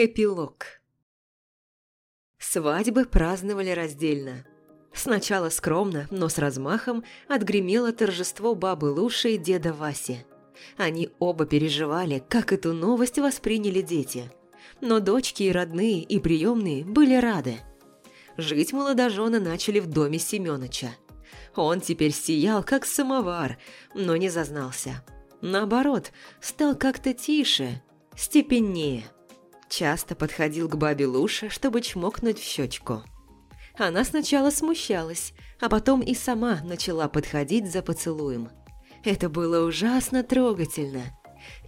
Эпилог Свадьбы праздновали раздельно. Сначала скромно, но с размахом отгремело торжество бабы Луши и деда Васи. Они оба переживали, как эту новость восприняли дети. Но дочки и родные, и приемные были рады. Жить молодожены начали в доме Семёныча. Он теперь сиял, как самовар, но не зазнался. Наоборот, стал как-то тише, степеннее. Часто подходил к бабе Луше, чтобы чмокнуть в щечку. Она сначала смущалась, а потом и сама начала подходить за поцелуем. Это было ужасно трогательно.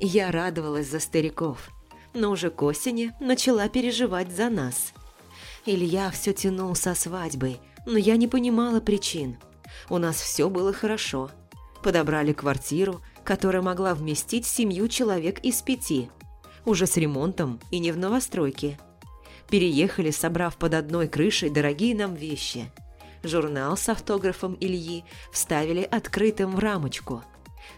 Я радовалась за стариков, но уже к осени начала переживать за нас. Илья все тянул со свадьбой, но я не понимала причин. У нас все было хорошо. Подобрали квартиру, которая могла вместить семью человек из пяти. Уже с ремонтом и не в новостройке. Переехали, собрав под одной крышей дорогие нам вещи. Журнал с автографом Ильи вставили открытым в рамочку.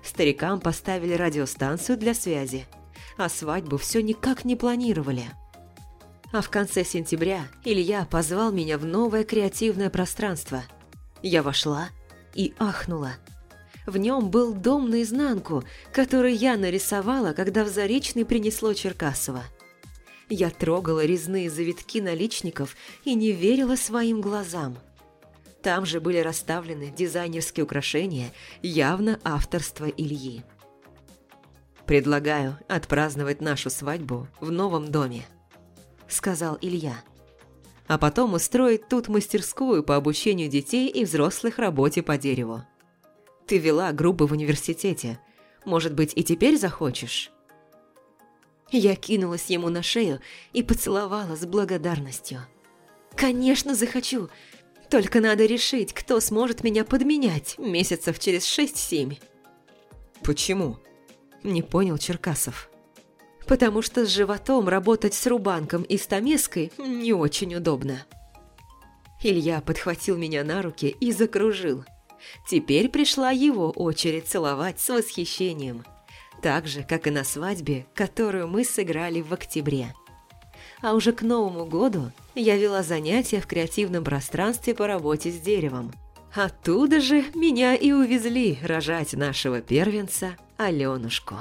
Старикам поставили радиостанцию для связи. А свадьбу все никак не планировали. А в конце сентября Илья позвал меня в новое креативное пространство. Я вошла и ахнула. В нем был дом наизнанку, который я нарисовала, когда в Заречный принесло Черкасова. Я трогала резные завитки наличников и не верила своим глазам. Там же были расставлены дизайнерские украшения, явно авторства Ильи. «Предлагаю отпраздновать нашу свадьбу в новом доме», сказал Илья. «А потом устроить тут мастерскую по обучению детей и взрослых работе по дереву. Ты вела группы в университете. Может быть, и теперь захочешь?» Я кинулась ему на шею и поцеловала с благодарностью. «Конечно, захочу. Только надо решить, кто сможет меня подменять месяцев через шесть-семь». «Почему?» – не понял Черкасов потому что с животом работать с рубанком и стамеской не очень удобно. Илья подхватил меня на руки и закружил. Теперь пришла его очередь целовать с восхищением. Так же, как и на свадьбе, которую мы сыграли в октябре. А уже к Новому году я вела занятия в креативном пространстве по работе с деревом. Оттуда же меня и увезли рожать нашего первенца Аленушку.